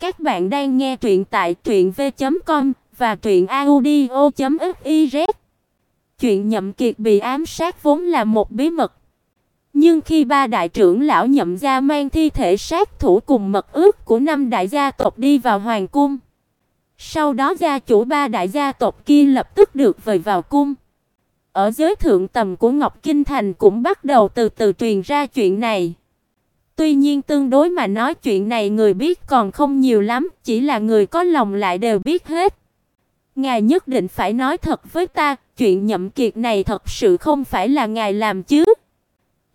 Các bạn đang nghe truyện tại truyệnv.com và truyệnaudio.fiz. Chuyện Nhậm Kiệt bị ám sát vốn là một bí mật. Nhưng khi ba đại trưởng lão Nhậm gia mang thi thể sát thủ cùng mật ước của năm đại gia tộc đi vào hoàng cung, sau đó gia chủ ba đại gia tộc kia lập tức được vời vào cung. Ở giới thượng tầm của Ngọc Kinh Thành cũng bắt đầu từ từ truyền ra chuyện này. Tuy nhiên tương đối mà nói chuyện này người biết còn không nhiều lắm, chỉ là người có lòng lại đều biết hết. Ngài nhất định phải nói thật với ta, chuyện nhậm kiệt này thật sự không phải là ngài làm chứ?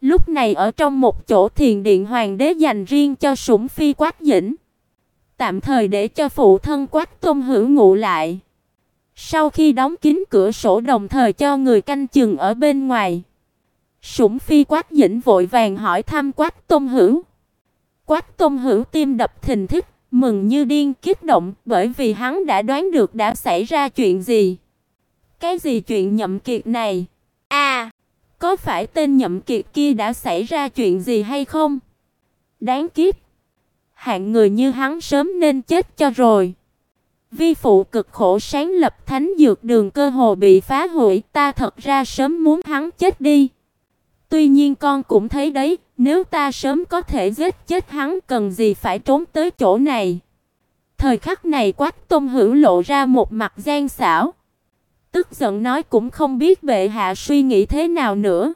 Lúc này ở trong một chỗ thiền điện hoàng đế dành riêng cho Sủng Phi Quách Dĩnh, tạm thời để cho phụ thân Quách Tôn Hữu ngủ lại. Sau khi đóng kín cửa sổ đồng thời cho người canh chừng ở bên ngoài, Sủng Phi Quách Dĩnh vội vàng hỏi thăm Quách Tôn Hữu. Quách Tôn Hữu tim đập thình thịch, mừng như điên kích động, bởi vì hắn đã đoán được đã xảy ra chuyện gì. Cái gì chuyện Nhậm Kiệt này? À, có phải tên Nhậm Kiệt kia đã xảy ra chuyện gì hay không? Đáng kiếp. Hạng người như hắn sớm nên chết cho rồi. Vi phụ cực khổ sáng lập thánh dược đường cơ hồ bị phá hủy, ta thật ra sớm muốn hắn chết đi. Tuy nhiên con cũng thấy đấy, nếu ta sớm có thể giết chết hắn cần gì phải trốn tới chỗ này. Thời khắc này Quách Tôn Hữu lộ ra một mặt gian xảo. Tức giận nói cũng không biết bệ hạ suy nghĩ thế nào nữa.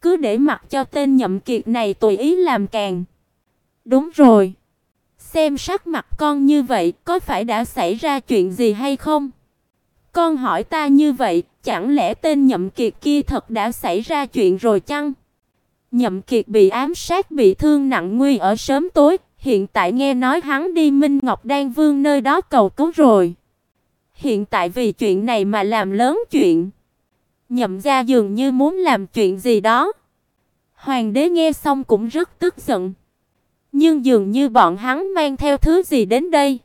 Cứ để mặc cho tên nhậm kiệt này tùy ý làm càng. Đúng rồi. Xem sắc mặt con như vậy, có phải đã xảy ra chuyện gì hay không? Con hỏi ta như vậy, chẳng lẽ tên Nhậm Kiệt kia thật đã xảy ra chuyện rồi chăng? Nhậm Kiệt bị ám sát bị thương nặng nguy ở sớm tối, hiện tại nghe nói hắn đi Minh Ngọc Đan Vương nơi đó cầu cứu rồi. Hiện tại vì chuyện này mà làm lớn chuyện. Nhậm gia dường như muốn làm chuyện gì đó. Hoàng đế nghe xong cũng rất tức giận. Nhưng dường như bọn hắn mang theo thứ gì đến đây.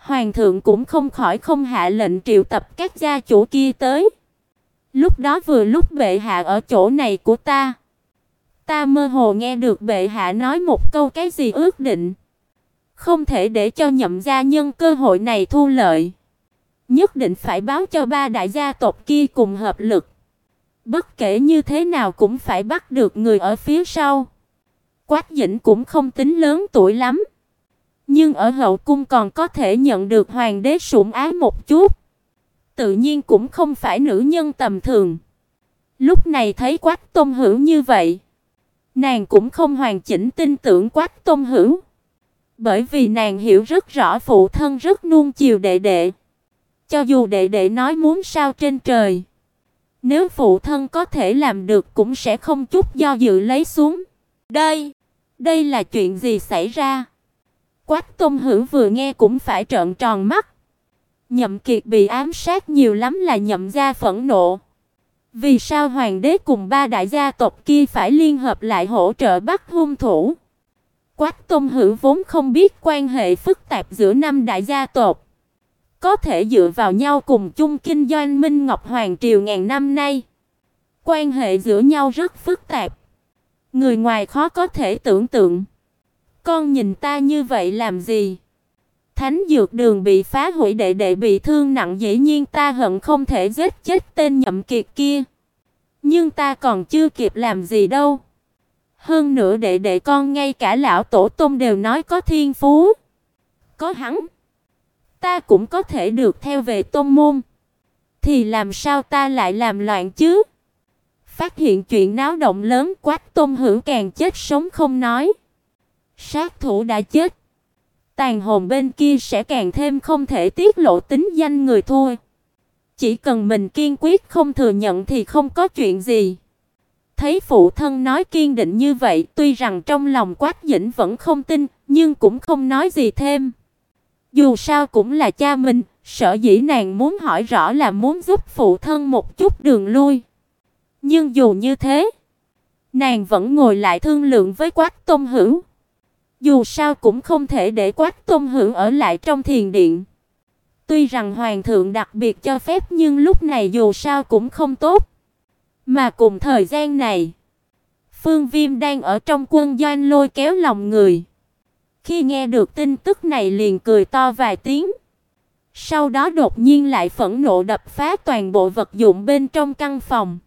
Hoàng thượng cũng không khỏi không hạ lệnh triệu tập các gia chủ kia tới. Lúc đó vừa lúc bệ hạ ở chỗ này của ta. Ta mơ hồ nghe được bệ hạ nói một câu cái gì ước định. Không thể để cho nhậm gia nhân cơ hội này thu lợi. Nhất định phải báo cho ba đại gia tộc kia cùng hợp lực. Bất kể như thế nào cũng phải bắt được người ở phía sau. Quách Dĩnh cũng không tính lớn tuổi lắm, nhưng ở hậu cung còn có thể nhận được hoàng đế sủng ái một chút. Tự nhiên cũng không phải nữ nhân tầm thường. Lúc này thấy Quách Tôn Hữu như vậy, nàng cũng không hoàn chỉnh tin tưởng Quách Tôn Hữu, bởi vì nàng hiểu rất rõ phụ thân rất nuông chiều đệ đệ. Cho dù đệ đệ nói muốn sao trên trời, nếu phụ thân có thể làm được cũng sẽ không chút do dự lấy xuống. Đây, đây là chuyện gì xảy ra? Quách Tôn Hữu vừa nghe cũng phải trợn tròn mắt. Nhậm Kiệt bị ám sát nhiều lắm là nhậm gia phẫn nộ. Vì sao hoàng đế cùng ba đại gia tộc kia phải liên hợp lại hỗ trợ bắt hung thủ? Quách Tôn Hữu vốn không biết quan hệ phức tạp giữa năm đại gia tộc, có thể dựa vào nhau cùng chung kinh doanh Minh Ngọc Hoàng triều ngàn năm nay. Quan hệ giữa nhau rất phức tạp. Người ngoài khó có thể tưởng tượng. Con nhìn ta như vậy làm gì? Thánh dược đường bị phá hủy đệ đệ bị thương nặng dĩ nhiên ta hận không thể giết chết tên nhậm kiệt kia. Nhưng ta còn chưa kịp làm gì đâu. Hơn nữa đệ đệ con ngay cả lão tổ tông đều nói có thiên phú. Có hắn, ta cũng có thể được theo về tông môn. Thì làm sao ta lại làm loạn chứ? Phát hiện chuyện náo động lớn quát Tôn Hữu càng chết sống không nói. Sát thủ đã chết, tàn hồn bên kia sẽ càng thêm không thể tiết lộ tính danh người thua. Chỉ cần mình kiên quyết không thừa nhận thì không có chuyện gì. Thấy phụ thân nói kiên định như vậy, tuy rằng trong lòng Quách Dĩnh vẫn không tin, nhưng cũng không nói gì thêm. Dù sao cũng là cha mình, sợ dĩ nàng muốn hỏi rõ là muốn giúp phụ thân một chút đường lui. Nhưng dù như thế, nàng vẫn ngồi lại thương lượng với Quách Tôn Hữu. Dù sao cũng không thể để Quách Tôn Hữu ở lại trong thiền điện. Tuy rằng hoàng thượng đặc biệt cho phép nhưng lúc này dù sao cũng không tốt. Mà cùng thời gian này, Phương Viêm đang ở trong quân doanh lôi kéo lòng người. khi nghe được tin tức này liền cười to vài tiếng. Sau đó đột nhiên lại phẫn nộ đập phá toàn bộ vật dụng bên trong căn phòng.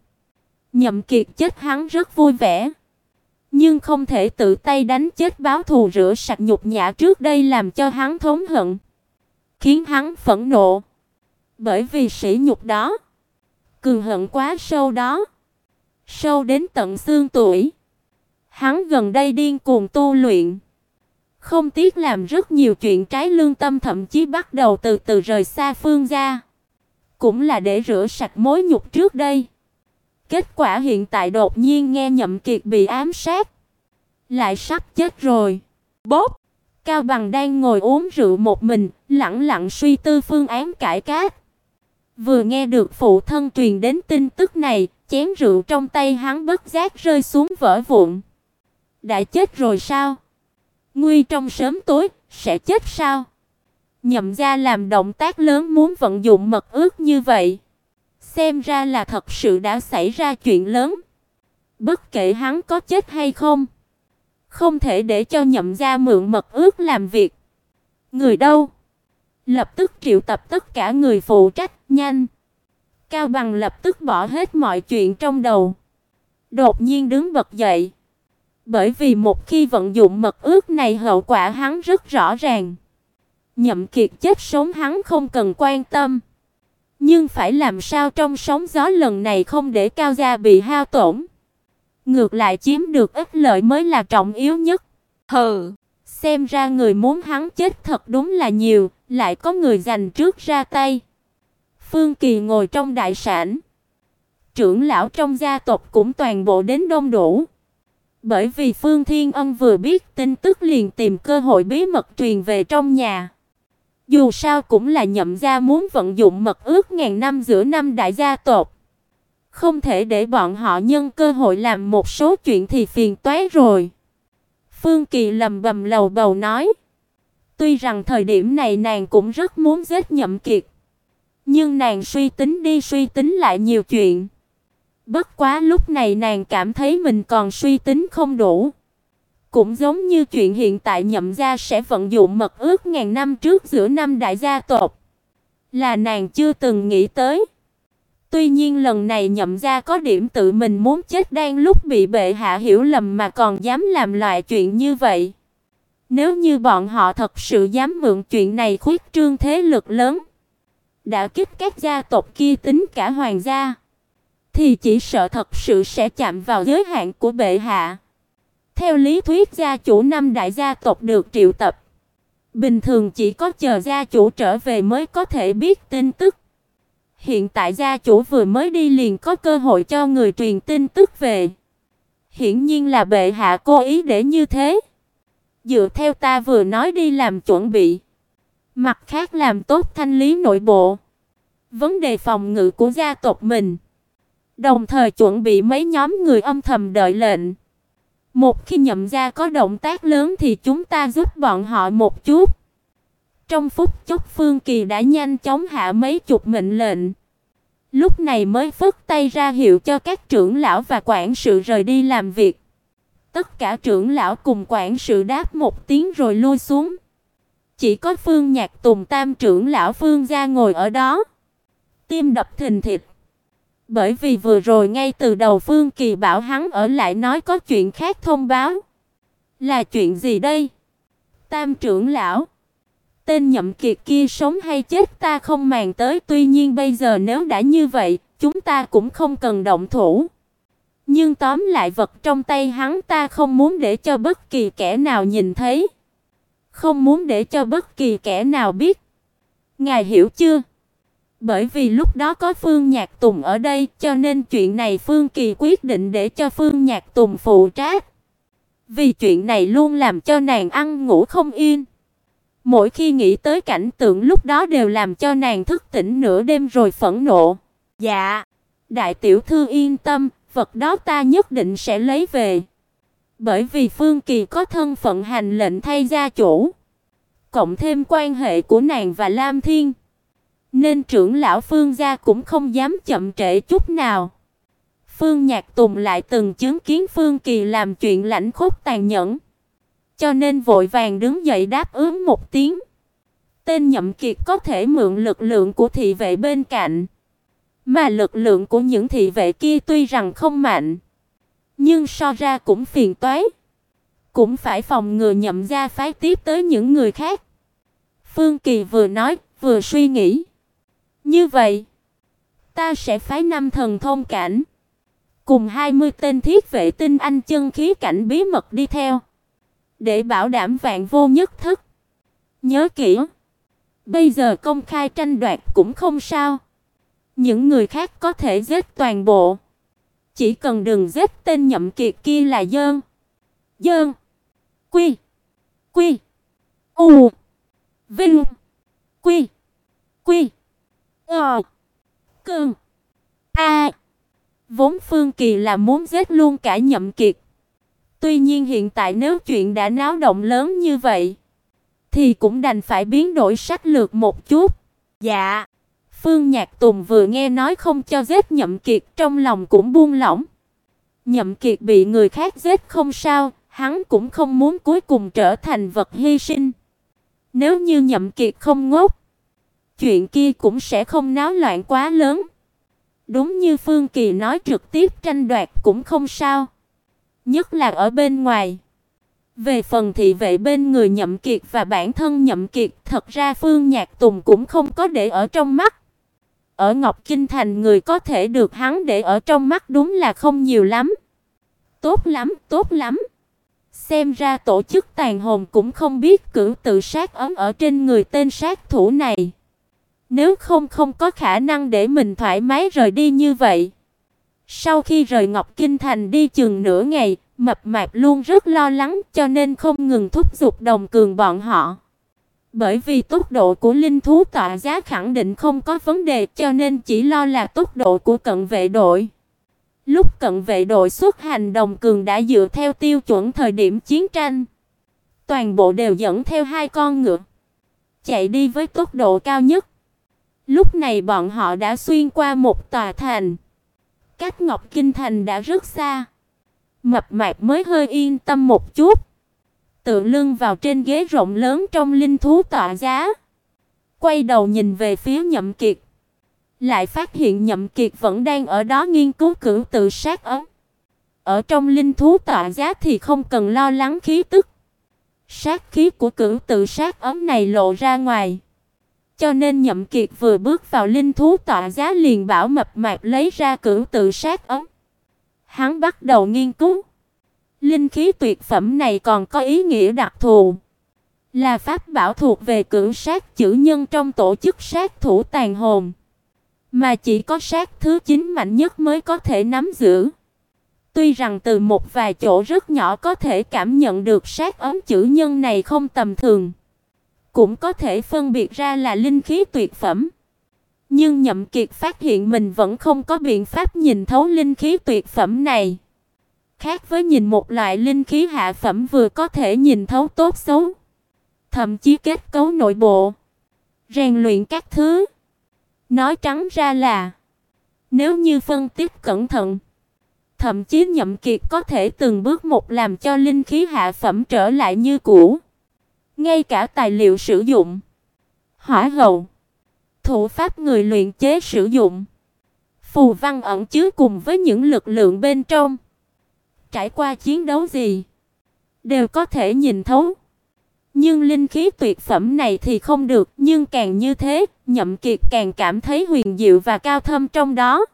Nhậm Kiệt chết hắn rất vui vẻ, nhưng không thể tự tay đánh chết báo thù rửa sạch nhục nhã trước đây làm cho hắn thống hận, khiến hắn phẫn nộ. Bởi vì sỉ nhục đó, cường hận quá sâu đó, sâu đến tận xương tuổi. Hắn gần đây điên cuồng tu luyện, không tiếc làm rất nhiều chuyện trái lương tâm thậm chí bắt đầu từ từ rời xa Phương gia, cũng là để rửa sạch mối nhục trước đây. Kết quả hiện tại đột nhiên nghe Nhậm Kiệt bị ám sát, lại sắp chết rồi. Bốp. Cao Bằng đang ngồi uống rượu một mình, lặng lặng suy tư phương án cải cách. Vừa nghe được phụ thân truyền đến tin tức này, chén rượu trong tay hắn bất giác rơi xuống vỡ vụn. Đã chết rồi sao? Nguy trong sớm tối sẽ chết sao? Nhậm gia làm động tác lớn muốn vận dụng mật ước như vậy, xem ra là thật sự đã xảy ra chuyện lớn. Bất kể hắn có chết hay không, không thể để cho Nhậm gia mượn mật ước làm việc. Người đâu? Lập tức triệu tập tất cả người phụ trách, nhanh. Cao Bằng lập tức bỏ hết mọi chuyện trong đầu, đột nhiên đứng bật dậy. Bởi vì một khi vận dụng mật ước này hậu quả hắn rất rõ ràng. Nhậm Kiệt chết sống hắn không cần quan tâm, nhưng phải làm sao trong sóng gió lần này không để cao gia bị hao tổn, ngược lại chiếm được ích lợi mới là trọng yếu nhất. Hừ, xem ra người muốn hắn chết thật đúng là nhiều, lại có người giành trước ra tay. Phương Kỳ ngồi trong đại sảnh, trưởng lão trong gia tộc cũng toàn bộ đến đông đủ. Bởi vì Phương Thiên Ân vừa biết tin tức liền tìm cơ hội bí mật truyền về trong nhà. Dù sao cũng là nhậm gia muốn vận dụng mật ước ngàn năm giữa năm đại gia tộc. Không thể để bọn họ nhân cơ hội làm một số chuyện thì phiền toái rồi. Phương Kỳ lầm bầm lầu bầu nói. Tuy rằng thời điểm này nàng cũng rất muốn giết nhậm kiệt. Nhưng nàng suy tính đi suy tính lại nhiều chuyện. Bất quá lúc này nàng cảm thấy mình còn suy tính không đủ. Cũng giống như chuyện hiện tại nhậm gia sẽ vận dụng mật ước ngàn năm trước giữa năm đại gia tộc. Là nàng chưa từng nghĩ tới. Tuy nhiên lần này nhậm gia có điểm tự mình muốn chết đang lúc bị bệ hạ hiểu lầm mà còn dám làm loại chuyện như vậy. Nếu như bọn họ thật sự dám mượn chuyện này khuyết trương thế lực lớn, đã kích các gia tộc kia tính cả hoàng gia thì chỉ sợ thật sự sẽ chạm vào giới hạn của bệ hạ. Theo lý thuyết gia chủ năm đại gia tộc được triệu tập, bình thường chỉ có chờ gia chủ trở về mới có thể biết tin tức. Hiện tại gia chủ vừa mới đi liền có cơ hội cho người truyền tin tức về. Hiển nhiên là bệ hạ cố ý để như thế. Dựa theo ta vừa nói đi làm chuẩn bị, mặt khác làm tốt thanh lý nội bộ, vấn đề phòng ngự của gia tộc mình. Đồng thời chuẩn bị mấy nhóm người âm thầm đợi lệnh. Một khi nhậm gia có động tác lớn thì chúng ta giúp bọn họ một chút. Trong phút chốc Phương Kỳ đã nhanh chóng hạ mấy chục mệnh lệnh. Lúc này mới phất tay ra hiệu cho các trưởng lão và quản sự rời đi làm việc. Tất cả trưởng lão cùng quản sự đáp một tiếng rồi lui xuống. Chỉ có Phương Nhạc Tùng Tam trưởng lão Phương gia ngồi ở đó, tim đập thình thịch. Bởi vì vừa rồi ngay từ đầu Phương Kỳ bảo hắn ở lại nói có chuyện khác thông báo. Là chuyện gì đây? Tam trưởng lão, tên Nhậm Kiệt kia sống hay chết ta không màng tới, tuy nhiên bây giờ nếu đã như vậy, chúng ta cũng không cần động thủ. Nhưng tóm lại vật trong tay hắn ta không muốn để cho bất kỳ kẻ nào nhìn thấy, không muốn để cho bất kỳ kẻ nào biết. Ngài hiểu chưa? Bởi vì lúc đó có Phương Nhạc Tùng ở đây, cho nên chuyện này Phương Kỳ quyết định để cho Phương Nhạc Tùng phụ trách. Vì chuyện này luôn làm cho nàng ăn ngủ không yên. Mỗi khi nghĩ tới cảnh tượng lúc đó đều làm cho nàng thức tỉnh nửa đêm rồi phẫn nộ. Dạ, đại tiểu thư yên tâm, vật đó ta nhất định sẽ lấy về. Bởi vì Phương Kỳ có thân phận hành lệnh thay gia chủ, cộng thêm quan hệ của nàng và Lam Thiên nên trưởng lão Phương gia cũng không dám chậm trễ chút nào. Phương Nhạc Tùng lại từng chứng kiến Phương Kỳ làm chuyện lãnh khốc tàn nhẫn, cho nên vội vàng đứng dậy đáp ứng một tiếng. Tên Nhậm Kiệt có thể mượn lực lượng của thị vệ bên cạnh, mà lực lượng của những thị vệ kia tuy rằng không mạnh, nhưng so ra cũng phiền toái, cũng phải phòng ngừa nhậm gia phái tiếp tới những người khác. Phương Kỳ vừa nói, vừa suy nghĩ. Như vậy, ta sẽ phái năm thần thông cảnh, cùng 20 tên thiết vệ tinh anh chân khí cảnh bí mật đi theo, để bảo đảm vạn vô nhất thất. Nhớ kỹ, bây giờ công khai tranh đoạt cũng không sao. Những người khác có thể giết toàn bộ, chỉ cần đừng giết tên nhậm kiệt kia là dơn. Dơn. Quy. Quy. U. Vinh. Quy. Quy. Ờ. A. Vốn Phương Kỳ là muốn giết luôn cả Nhậm Kiệt. Tuy nhiên hiện tại nếu chuyện đã náo động lớn như vậy, thì cũng đành phải biến đổi sách lược một chút. Dạ. Phương Nhạc Tùng vừa nghe nói không cho giết Nhậm Kiệt, trong lòng cũng buông lỏng. Nhậm Kiệt bị người khác giết không sao, hắn cũng không muốn cuối cùng trở thành vật hy sinh. Nếu như Nhậm Kiệt không ngốc, chuyện kia cũng sẽ không náo loạn quá lớn. Đúng như Phương Kỳ nói trực tiếp tranh đoạt cũng không sao, nhất là ở bên ngoài. Về phần thị vệ bên người Nhậm Kiệt và bản thân Nhậm Kiệt, thật ra Phương Nhạc Tùng cũng không có để ở trong mắt. Ở Ngọc Kinh thành người có thể được hắn để ở trong mắt đúng là không nhiều lắm. Tốt lắm, tốt lắm. Xem ra tổ chức tàn hồn cũng không biết cử tự sát ấm ở trên người tên sát thủ này. Nếu không không có khả năng để mình thoải mái rời đi như vậy. Sau khi rời Ngọc Kinh Thành đi chừng nửa ngày, Mập Mạp luôn rất lo lắng cho nên không ngừng thúc giục đồng cường bọn họ. Bởi vì tốc độ của linh thú tọa giá khẳng định không có vấn đề cho nên chỉ lo là tốc độ của cận vệ đội. Lúc cận vệ đội xuất hành đồng cường đã dựa theo tiêu chuẩn thời điểm chiến tranh. Toàn bộ đều dẫn theo hai con ngựa. Chạy đi với tốc độ cao nhất. Lúc này bọn họ đã xuyên qua một tòa thành. Cách Ngọc Kinh Thành đã rất xa. Mập mạp mới hơi yên tâm một chút. Tựa lưng vào trên ghế rộng lớn trong linh thú tọa giá. Quay đầu nhìn về phía Nhậm Kiệt. Lại phát hiện Nhậm Kiệt vẫn đang ở đó nghiên cứu cửu tự sát ấm. Ở trong linh thú tọa giá thì không cần lo lắng khí tức. Sát khí của cửu tự sát ấm này lộ ra ngoài. Cho nên Nhậm Kiệt vừa bước vào linh thú tọa giá liền bảo mập mạp lấy ra cửu tự sát ấm. Hắn bắt đầu nghiên cứu. Linh khí tuyệt phẩm này còn có ý nghĩa đặc thù, là pháp bảo thuộc về cửu sát chữ nhân trong tổ chức sát thủ tàn hồn, mà chỉ có sát thứ 9 mạnh nhất mới có thể nắm giữ. Tuy rằng từ một vài chỗ rất nhỏ có thể cảm nhận được sát ấm chữ nhân này không tầm thường, cũng có thể phân biệt ra là linh khí tuyệt phẩm. Nhưng Nhậm Kiệt phát hiện mình vẫn không có biện pháp nhìn thấu linh khí tuyệt phẩm này. Khác với nhìn một loại linh khí hạ phẩm vừa có thể nhìn thấu tốt xấu, thậm chí kết cấu nội bộ, rèn luyện các thứ. Nói trắng ra là nếu như phân tích cẩn thận, thậm chí Nhậm Kiệt có thể từng bước một làm cho linh khí hạ phẩm trở lại như cũ. Ngay cả tài liệu sử dụng, hỏa hầu, thủ pháp người luyện chế sử dụng, phù văn ẩn chứa cùng với những lực lượng bên trong, trải qua chiến đấu gì, đều có thể nhìn thấu. Nhưng linh khí tuyệt phẩm này thì không được, nhưng càng như thế, Nhậm Kiệt càng cảm thấy huyền diệu và cao thâm trong đó.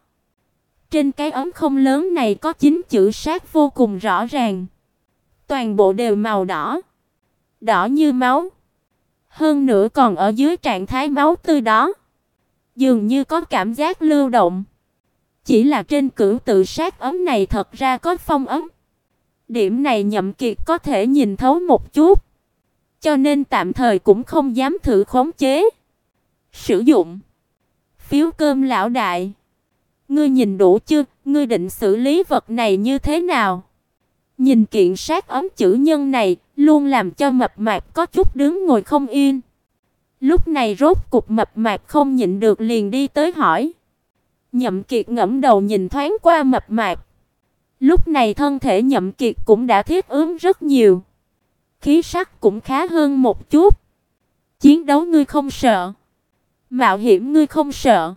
Trên cái ấm không lớn này có chín chữ sát vô cùng rõ ràng. Toàn bộ đều màu đỏ, đỏ như máu. Hơn nữa còn ở dưới trạng thái máu tươi đó, dường như có cảm giác lưu động. Chỉ là trên cửu tự sát ấm này thật ra có phong ấm. Điểm này Nhậm Kiệt có thể nhìn thấu một chút, cho nên tạm thời cũng không dám thử khống chế. Sử dụng phiếu cơm lão đại. Ngươi nhìn đủ chưa? Ngươi định xử lý vật này như thế nào? Nhìn kiện sát ấm chữ nhân này, luôn làm cho mập mạp có chút đứng ngồi không yên. Lúc này rốt cục mập mạp không nhịn được liền đi tới hỏi. Nhậm Kiệt ngẩng đầu nhìn thoáng qua mập mạp. Lúc này thân thể Nhậm Kiệt cũng đã thiết ứng rất nhiều. khí sắc cũng khá hơn một chút. Chiến đấu ngươi không sợ, mạo hiểm ngươi không sợ,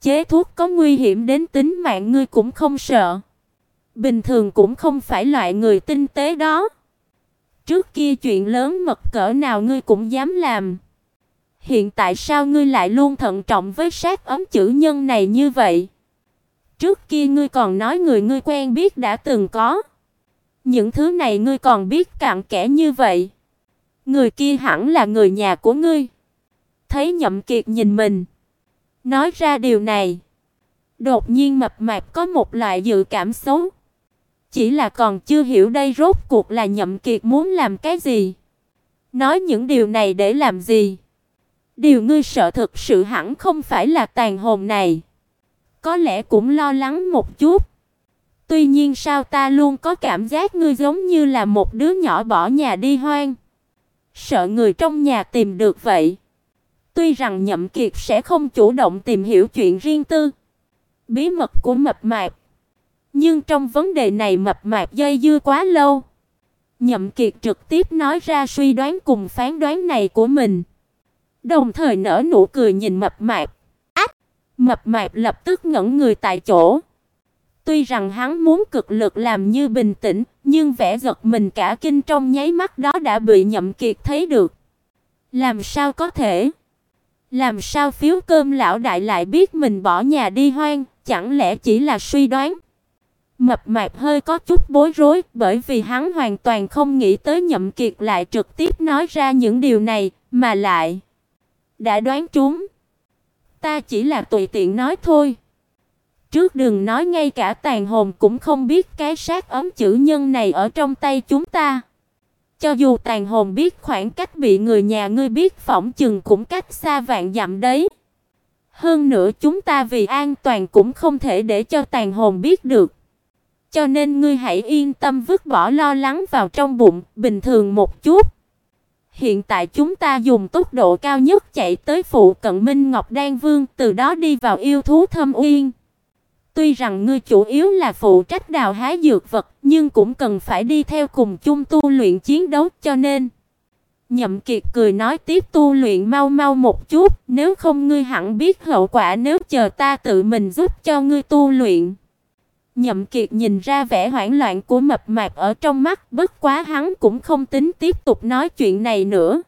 chế thuốc có nguy hiểm đến tính mạng ngươi cũng không sợ. Bình thường cũng không phải loại người tinh tế đó. Trước kia chuyện lớn mật cỡ nào ngươi cũng dám làm. Hiện tại sao ngươi lại luôn thận trọng với sát ấm chữ nhân này như vậy? Trước kia ngươi còn nói người ngươi quen biết đã từng có. Những thứ này ngươi còn biết cặn kẽ như vậy. Người kia hẳn là người nhà của ngươi. Thấy Nhậm Kiệt nhìn mình, nói ra điều này, đột nhiên mập mạp có một loại dự cảm xấu. Chỉ là còn chưa hiểu đây rốt cuộc là Nhậm Kiệt muốn làm cái gì. Nói những điều này để làm gì? Điều ngươi sợ thực sự hẳn không phải là tàn hồn này. Có lẽ cũng lo lắng một chút. Tuy nhiên sao ta luôn có cảm giác ngươi giống như là một đứa nhỏ bỏ nhà đi hoang. Sợ người trong nhà tìm được vậy. Tuy rằng Nhậm Kiệt sẽ không chủ động tìm hiểu chuyện riêng tư, bí mật của mập mạp, nhưng trong vấn đề này mập mạp dây dưa quá lâu. Nhậm Kiệt trực tiếp nói ra suy đoán cùng phán đoán này của mình, đồng thời nở nụ cười nhìn mập mạp. Ách! Mập mạp lập tức ngẩn người tại chỗ. Tuy rằng hắn muốn cực lực làm như bình tĩnh, nhưng vẻ giật mình cả kinh trong nháy mắt đó đã bị Nhậm Kiệt thấy được. Làm sao có thể? Làm sao phiếu cơm lão đại lại biết mình bỏ nhà đi hoang, chẳng lẽ chỉ là suy đoán? Mập mạp hơi có chút bối rối, bởi vì hắn hoàn toàn không nghĩ tới Nhậm Kiệt lại trực tiếp nói ra những điều này, mà lại đã đoán trúng. Ta chỉ là tùy tiện nói thôi. Trước đừng nói ngay cả tàn hồn cũng không biết cái sát ấm chữ nhân này ở trong tay chúng ta. Cho dù tàn hồn biết khoảng cách bị người nhà ngươi biết phỏng chừng cũng cách xa vạn dặm đấy. Hơn nữa chúng ta vì an toàn cũng không thể để cho tàn hồn biết được. Cho nên ngươi hãy yên tâm vứt bỏ lo lắng vào trong bụng, bình thường một chút. Hiện tại chúng ta dùng tốc độ cao nhất chạy tới phụ cận Minh Ngọc Đan Vương, từ đó đi vào yêu thú Thâm Uyên. Tuy rằng ngươi chủ yếu là phụ trách đào hái dược vật, nhưng cũng cần phải đi theo cùng chung tu luyện chiến đấu cho nên. Nhậm Kiệt cười nói tiếp tu luyện mau mau một chút, nếu không ngươi hẳn biết hậu quả nếu chờ ta tự mình giúp cho ngươi tu luyện. Nhậm Kiệt nhìn ra vẻ hoảng loạn của mập mạp ở trong mắt, bất quá hắn cũng không tính tiếp tục nói chuyện này nữa.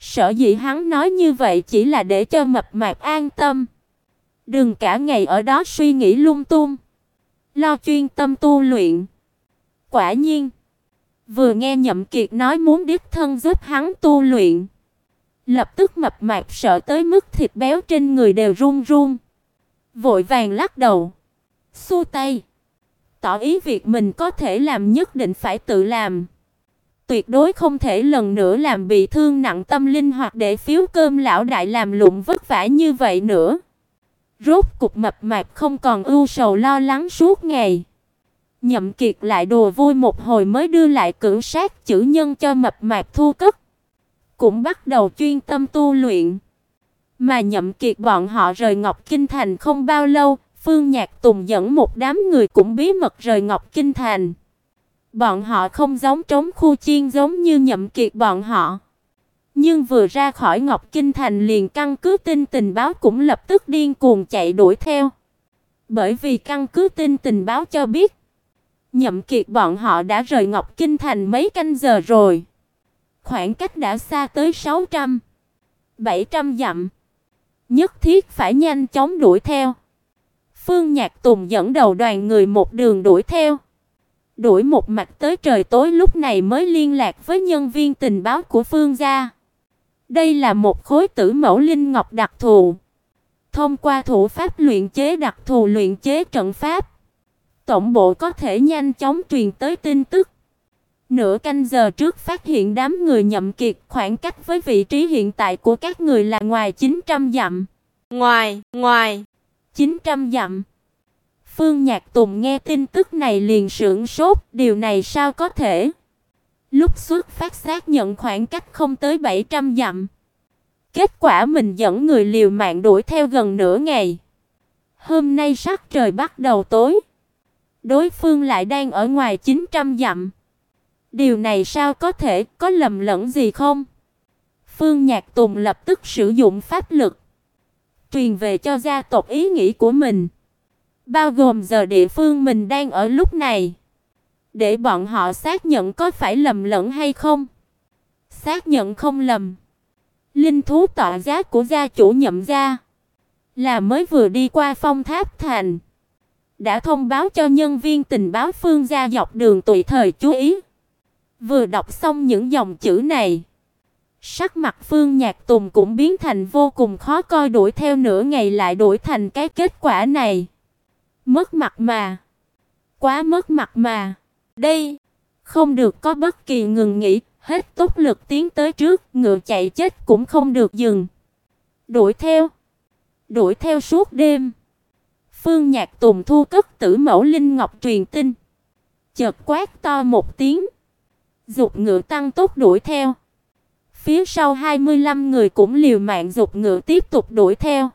Sở dĩ hắn nói như vậy chỉ là để cho mập mạp an tâm. Đừng cả ngày ở đó suy nghĩ lung tung, lo chuyên tâm tu luyện. Quả nhiên, vừa nghe Nhậm Kiệt nói muốn đích thân giúp hắn tu luyện, lập tức mập mạp sợ tới mức thịt béo trên người đều run run, vội vàng lắc đầu, xua tay, tỏ ý việc mình có thể làm nhất định phải tự làm. Tuyệt đối không thể lần nữa làm bị thương nặng tâm linh hoặc để phiếu cơm lão đại làm lụng vất vả như vậy nữa. Rốt cục mập mạp không còn ưu sầu lo lắng suốt ngày. Nhậm Kiệt lại đùa vui một hồi mới đưa lại cưỡng sát chữ nhân cho mập mạp thu cất. Cũng bắt đầu chuyên tâm tu luyện. Mà Nhậm Kiệt bọn họ rời Ngọc Kinh Thành không bao lâu, Phương Nhạc Tùng dẫn một đám người cũng bí mật rời Ngọc Kinh Thành. Bọn họ không giống trống khu chiên giống như Nhậm Kiệt bọn họ. Nhưng vừa ra khỏi Ngọc Kinh Thành liền căn cứ tin tình báo cũng lập tức điên cuồng chạy đuổi theo. Bởi vì căn cứ tin tình báo cho biết, Nhậm Kiệt bọn họ đã rời Ngọc Kinh Thành mấy canh giờ rồi. Khoảng cách đã xa tới 600, 700 dặm. Nhất thiết phải nhanh chóng đuổi theo. Phương Nhạc Tùng dẫn đầu đoàn người một đường đuổi theo. Đuổi một mạch tới trời tối lúc này mới liên lạc với nhân viên tình báo của Phương gia. Đây là một khối tử mẫu linh ngọc đặc thù. Thông qua thủ pháp luyện chế đặc thù luyện chế trận pháp, tổng bộ có thể nhanh chóng truyền tới tin tức. Nửa canh giờ trước phát hiện đám người nhậm kiệt, khoảng cách với vị trí hiện tại của các người là ngoài 900 dặm. Ngoài, ngoài 900 dặm. Phương Nhạc Tùng nghe tin tức này liền sửng sốt, điều này sao có thể? Lúc xuất phát xác nhận khoảng cách không tới 700 dặm. Kết quả mình dẫn người liều mạng đuổi theo gần nửa ngày. Hôm nay sắc trời bắt đầu tối. Đối phương lại đang ở ngoài 900 dặm. Điều này sao có thể, có lầm lẫn gì không? Phương Nhạc Tùng lập tức sử dụng pháp lực truyền về cho gia tộc ý nghĩ của mình, bao gồm giờ địa phương mình đang ở lúc này, để bọn họ xác nhận có phải lầm lẫn hay không. Xác nhận không lầm. Linh thú tọa giá của gia chủ Nhậm gia là mới vừa đi qua Phong Tháp thành, đã thông báo cho nhân viên tình báo Phương gia dọc đường tùy thời chú ý. Vừa đọc xong những dòng chữ này, sắc mặt Phương Nhạc Tùng cũng biến thành vô cùng khó coi đuổi theo nửa ngày lại đổi thành cái kết quả này. Mất mặt mà. Quá mất mặt mà. Đây không được có bất kỳ ngừng nghỉ, hết tốc lực tiến tới trước, ngựa chạy chết cũng không được dừng. Đuổi theo. Đuổi theo suốt đêm. Phương Nhạc Tùng thu cất tử mẫu linh ngọc truyền tin. Chợt quát to một tiếng, dục ngựa tăng tốc đuổi theo. Phía sau 25 người cũng liều mạng dục ngựa tiếp tục đuổi theo.